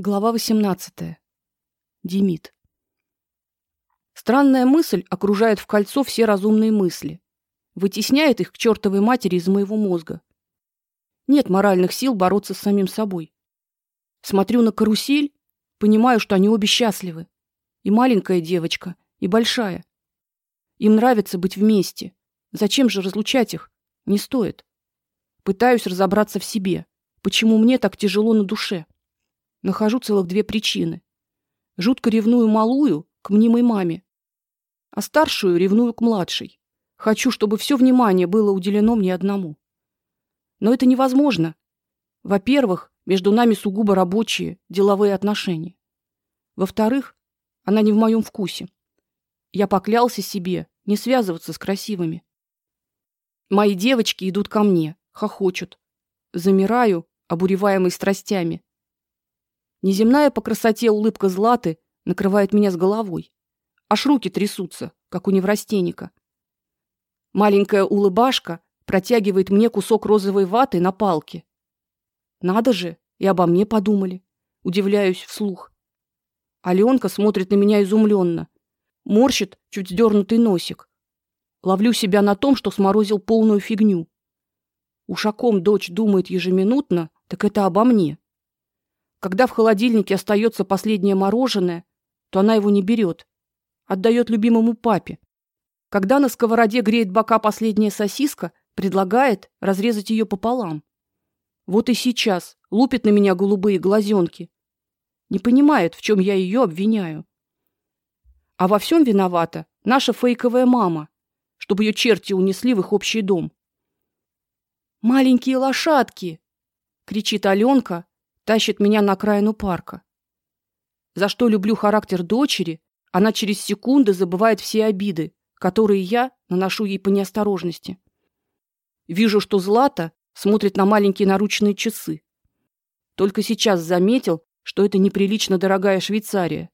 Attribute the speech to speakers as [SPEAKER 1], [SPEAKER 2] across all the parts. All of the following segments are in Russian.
[SPEAKER 1] Глава 18. Демид. Странная мысль окружает в кольцо все разумные мысли, вытесняет их к чертовой матери из моего мозга. Нет моральных сил бороться с самим собой. Смотрю на карусель, понимаю, что они обе счастливы. И маленькая девочка, и большая. Им нравится быть вместе. Зачем же разлучать их? Не стоит. Пытаюсь разобраться в себе, почему мне так тяжело на душе. Нахожу целых две причины. Жутко ревную малую к мнимой маме, а старшую ревную к младшей. Хочу, чтобы все внимание было уделено мне одному. Но это невозможно. Во-первых, между нами сугубо рабочие, деловые отношения. Во-вторых, она не в моем вкусе. Я поклялся себе не связываться с красивыми. Мои девочки идут ко мне, хохочут. Замираю, обуреваемый страстями. Неземная по красоте улыбка Златы накрывает меня с головой. Аж руки трясутся, как у неврастенника. Маленькая улыбашка протягивает мне кусок розовой ваты на палке. Надо же, и обо мне подумали. Удивляюсь вслух. Алёнка смотрит на меня изумленно, морщит чуть сдернутый носик. Ловлю себя на том, что сморозил полную фигню. Ушаком дочь думает ежеминутно, так это обо мне. Когда в холодильнике остается последнее мороженое, то она его не берет, отдает любимому папе. Когда на сковороде греет бока последняя сосиска, предлагает разрезать ее пополам. Вот и сейчас лупит на меня голубые глазенки. Не понимает, в чем я ее обвиняю. А во всем виновата наша фейковая мама, чтобы ее черти унесли в их общий дом. Маленькие лошадки, кричит Алёнка, тащит меня на окраину парка. За что люблю характер дочери, она через секунды забывает все обиды, которые я наношу ей по неосторожности. Вижу, что Злата смотрит на маленькие наручные часы. Только сейчас заметил, что это неприлично дорогая Швейцария.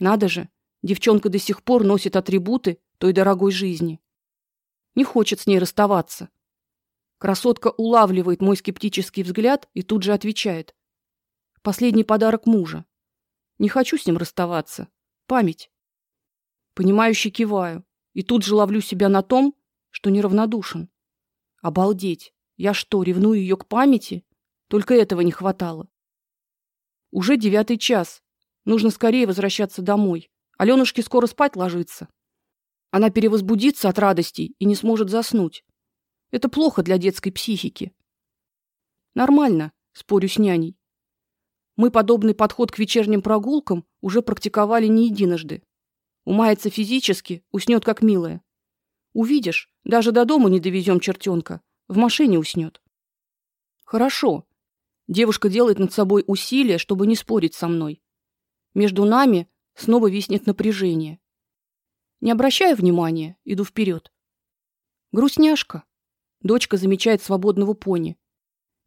[SPEAKER 1] Надо же, девчонка до сих пор носит атрибуты той дорогой жизни. Не хочет с ней расставаться. Красотка улавливает мой скептический взгляд и тут же отвечает: "Последний подарок мужа. Не хочу с ним расставаться. Память". Понимающе киваю и тут же ловлю себя на том, что неравнодушен. Обалдеть. Я что, ревную ее к памяти? Только этого не хватало. Уже девятый час. Нужно скорее возвращаться домой. Алёнушке скоро спать ложится. Она перевозбудится от радости и не сможет заснуть. Это плохо для детской психики. Нормально, спорю с няней. Мы подобный подход к вечерним прогулкам уже практиковали не единожды. Умается физически, уснет как милая. Увидишь, даже до дома не довезем чертенка, в машине уснет. Хорошо. Девушка делает над собой усилие, чтобы не спорить со мной. Между нами снова виснет напряжение. Не обращая внимания, иду вперед. Грустняшка. Дочка замечает свободного пони.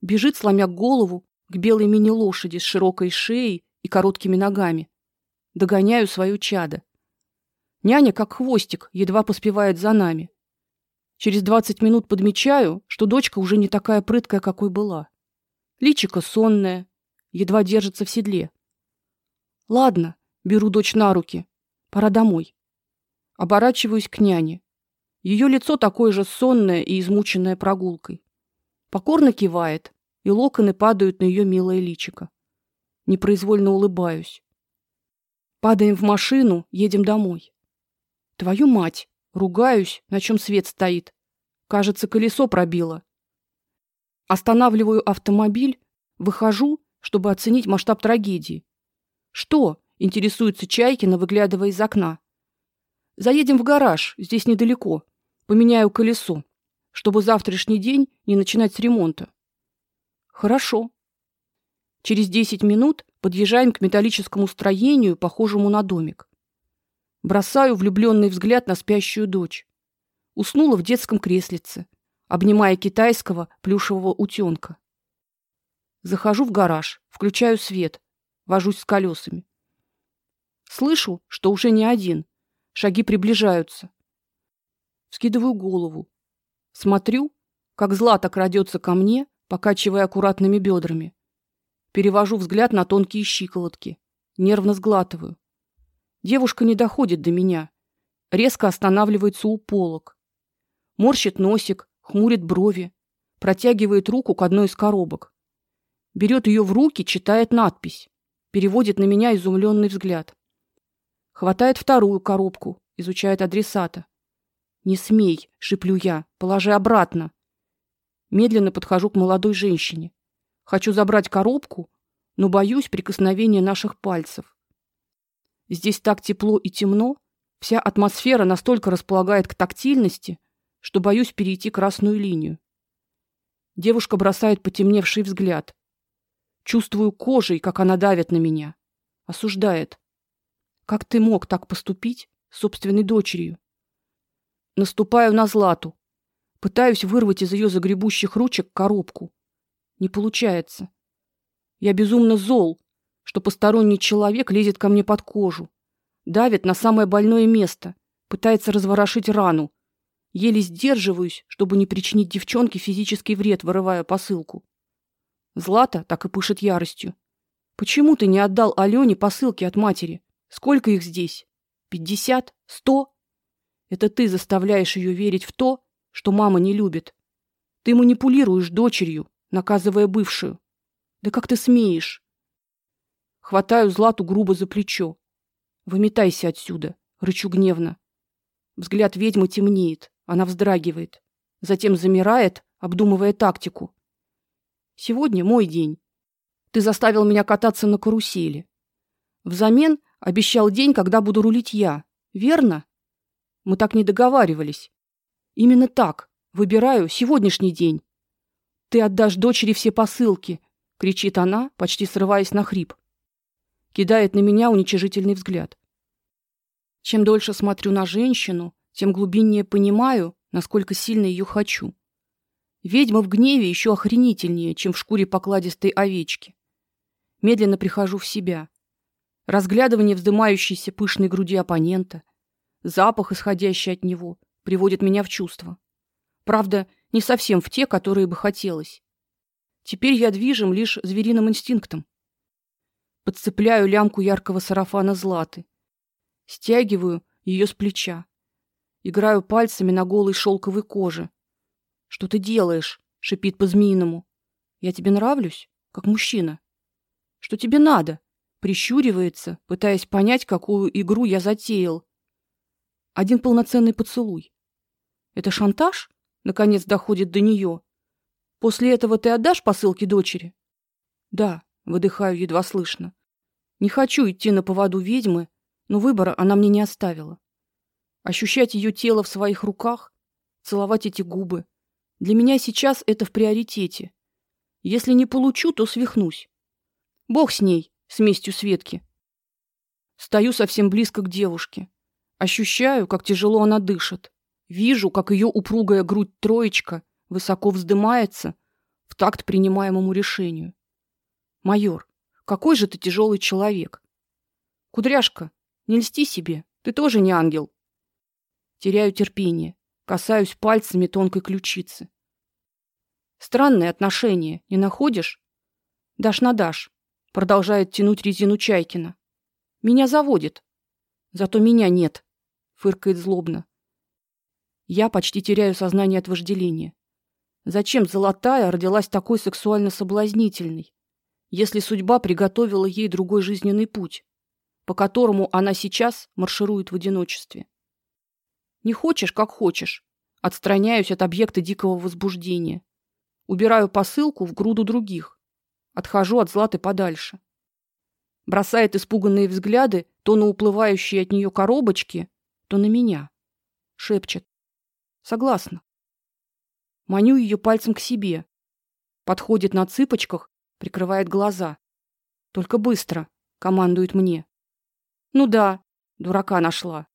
[SPEAKER 1] Бежит, сломя голову, к белой мини-лошади с широкой шеей и короткими ногами. Догоняю свою чадо. Няня, как хвостик, едва поспевает за нами. Через двадцать минут подмечаю, что дочка уже не такая прыткая, какой была. Личико сонное, едва держится в седле. Ладно, беру дочь на руки. Пора домой. Оборачиваюсь к няне. Ее лицо такое же сонное и измученное прогулкой. Покорно кивает, и локоны падают на ее милое личико. Непроизвольно улыбаюсь. Падаем в машину, едем домой. Твою мать, ругаюсь, на чем свет стоит. Кажется, колесо пробило. Останавливаю автомобиль, выхожу, чтобы оценить масштаб трагедии. Что? интересуется Чайкина, выглядывая из окна. Заедем в гараж, здесь недалеко. Поменяю колесо, чтобы завтрашний день не начинать с ремонта. Хорошо. Через десять минут подъезжаем к металлическому строению, похожему на домик. Бросаю влюбленный взгляд на спящую дочь. Уснула в детском креслице, обнимая китайского плюшевого утенка. Захожу в гараж, включаю свет, вожусь с колесами. Слышу, что уже не один. Шаги приближаются. Скидываю голову. Смотрю, как Злата крадется ко мне, покачивая аккуратными бедрами. Перевожу взгляд на тонкие щиколотки, нервно сглатываю. Девушка не доходит до меня, резко останавливается у полок. Морщит носик, хмурит брови, протягивает руку к одной из коробок. Берет ее в руки, читает надпись, переводит на меня изумленный взгляд. Хватает вторую коробку, изучает адресата. Не смей, шиплю я. Положи обратно. Медленно подхожу к молодой женщине. Хочу забрать коробку, но боюсь прикосновения наших пальцев. Здесь так тепло и темно, вся атмосфера настолько располагает к тактильности, что боюсь перейти красную линию. Девушка бросает потемневший взгляд. Чувствую кожей, как она давит на меня, осуждает. Как ты мог так поступить с собственной дочерью? Наступаю на Злату. Пытаюсь вырвать из ее загребущих ручек коробку. Не получается. Я безумно зол, что посторонний человек лезет ко мне под кожу, давит на самое больное место, пытается разворошить рану. Еле сдерживаюсь, чтобы не причинить девчонке физический вред, вырывая посылку. Злата так и пышет яростью. Почему ты не отдал Алёне посылки от матери? Сколько их здесь? Пятьдесят? Сто? Это ты заставляешь ее верить в то, что мама не любит. Ты манипулируешь дочерью, наказывая бывшую. Да как ты смеешь? Хватаю Злату грубо за плечо. Выметайся отсюда, рычу гневно. Взгляд ведьмы темнеет, она вздрагивает, затем замирает, обдумывая тактику. Сегодня мой день. Ты заставил меня кататься на карусели. Взамен обещал день, когда буду рулить я. Верно? Мы так не договаривались. Именно так. Выбираю сегодняшний день. Ты отдашь дочери все посылки, кричит она, почти срываясь на хрип. Кидает на меня уничижительный взгляд. Чем дольше смотрю на женщину, тем глубиннее понимаю, насколько сильно ее хочу. Ведьма в гневе еще охренительнее, чем в шкуре покладистой овечки. Медленно прихожу в себя. Разглядывание вздымающейся пышной груди оппонента, запах, исходящий от него, приводит меня в чувство. Правда, не совсем в те, которые бы хотелось. Теперь я движим лишь звериным инстинктом. Подцепляю лямку яркого сарафана Златы, стягиваю ее с плеча, играю пальцами на голой шелковой коже. Что ты делаешь? шипит по-змеиному. Я тебе нравлюсь, как мужчина. Что тебе надо? Прищуривается, пытаясь понять, какую игру я затеял, один полноценный поцелуй. Это шантаж? Наконец доходит до нее. После этого ты отдашь посылки дочери? Да, выдыхаю едва слышно. Не хочу идти на поводу ведьмы, но выбора она мне не оставила. Ощущать ее тело в своих руках, целовать эти губы. Для меня сейчас это в приоритете. Если не получу, то свихнусь. Бог с ней, с местью Светки. Стою совсем близко к девушке. Ощущаю, как тяжело она дышит. Вижу, как ее упругая грудь троечка высоко вздымается в такт принимаемому решению. Майор, какой же ты тяжелый человек. Кудряшка, не льсти себе. Ты тоже не ангел. Теряю терпение, касаюсь пальцами тонкой ключицы. Странные отношения, не находишь? Дашь на дашь. Продолжает тянуть резину Чайкина. Меня заводит. Зато меня нет фыркает злобно. Я почти теряю сознание от вожделения. Зачем золотая родилась такой сексуально соблазнительной, если судьба приготовила ей другой жизненный путь, по которому она сейчас марширует в одиночестве? Не хочешь, как хочешь. Отстраняюсь от объекта дикого возбуждения. Убираю посылку в груду других. Отхожу от Златы подальше. Бросает испуганные взгляды то на уплывающие от нее коробочки, то на меня. Шепчет. Согласна. Маню ее пальцем к себе. Подходит на цыпочках, прикрывает глаза. Только быстро, командует мне. Ну да, дурака нашла.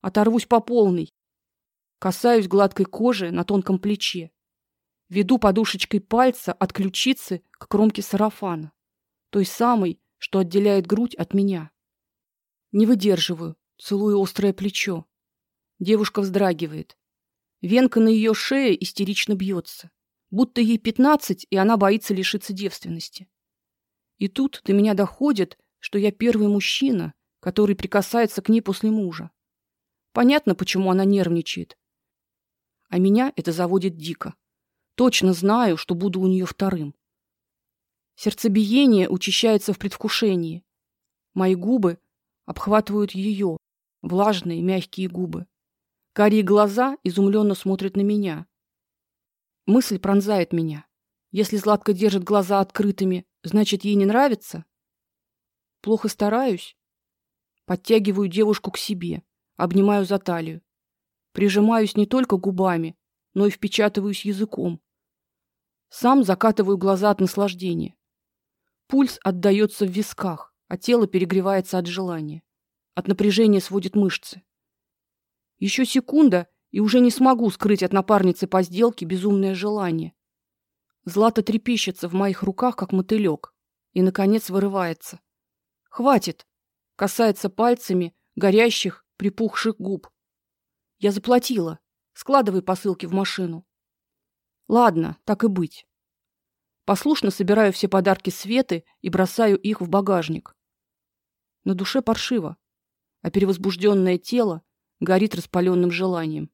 [SPEAKER 1] Оторвусь по полной. Касаюсь гладкой кожи на тонком плече. Веду подушечкой пальца от ключицы к кромке сарафана, той самой, что отделяет грудь от меня. Не выдерживаю, целую острое плечо. Девушка вздрагивает. Венка на ее шее истерично бьется, будто ей пятнадцать, и она боится лишиться девственности. И тут до меня доходит, что я первый мужчина, который прикасается к ней после мужа. Понятно, почему она нервничает. А меня это заводит дико. Точно знаю, что буду у нее вторым. Сердцебиение учащается в предвкушении. Мои губы обхватывают ее, влажные, мягкие губы. Карие глаза изумленно смотрят на меня. Мысль пронзает меня. Если Златка держит глаза открытыми, значит, ей не нравится. Плохо стараюсь. Подтягиваю девушку к себе, обнимаю за талию. Прижимаюсь не только губами, но и впечатываюсь языком. Сам закатываю глаза от наслаждения. Пульс отдаётся в висках, а тело перегревается от желания. От напряжения сводит мышцы. Еще секунда, и уже не смогу скрыть от напарницы по сделке безумное желание. Злата трепещется в моих руках, как мотылек, и наконец вырывается. Хватит, касается пальцами горящих, припухших губ. Я заплатила. Складывай посылки в машину. Ладно, так и быть. Послушно собираю все подарки Светы и бросаю их в багажник. На душе паршиво, а перевозбужденное тело горит распаленным желанием.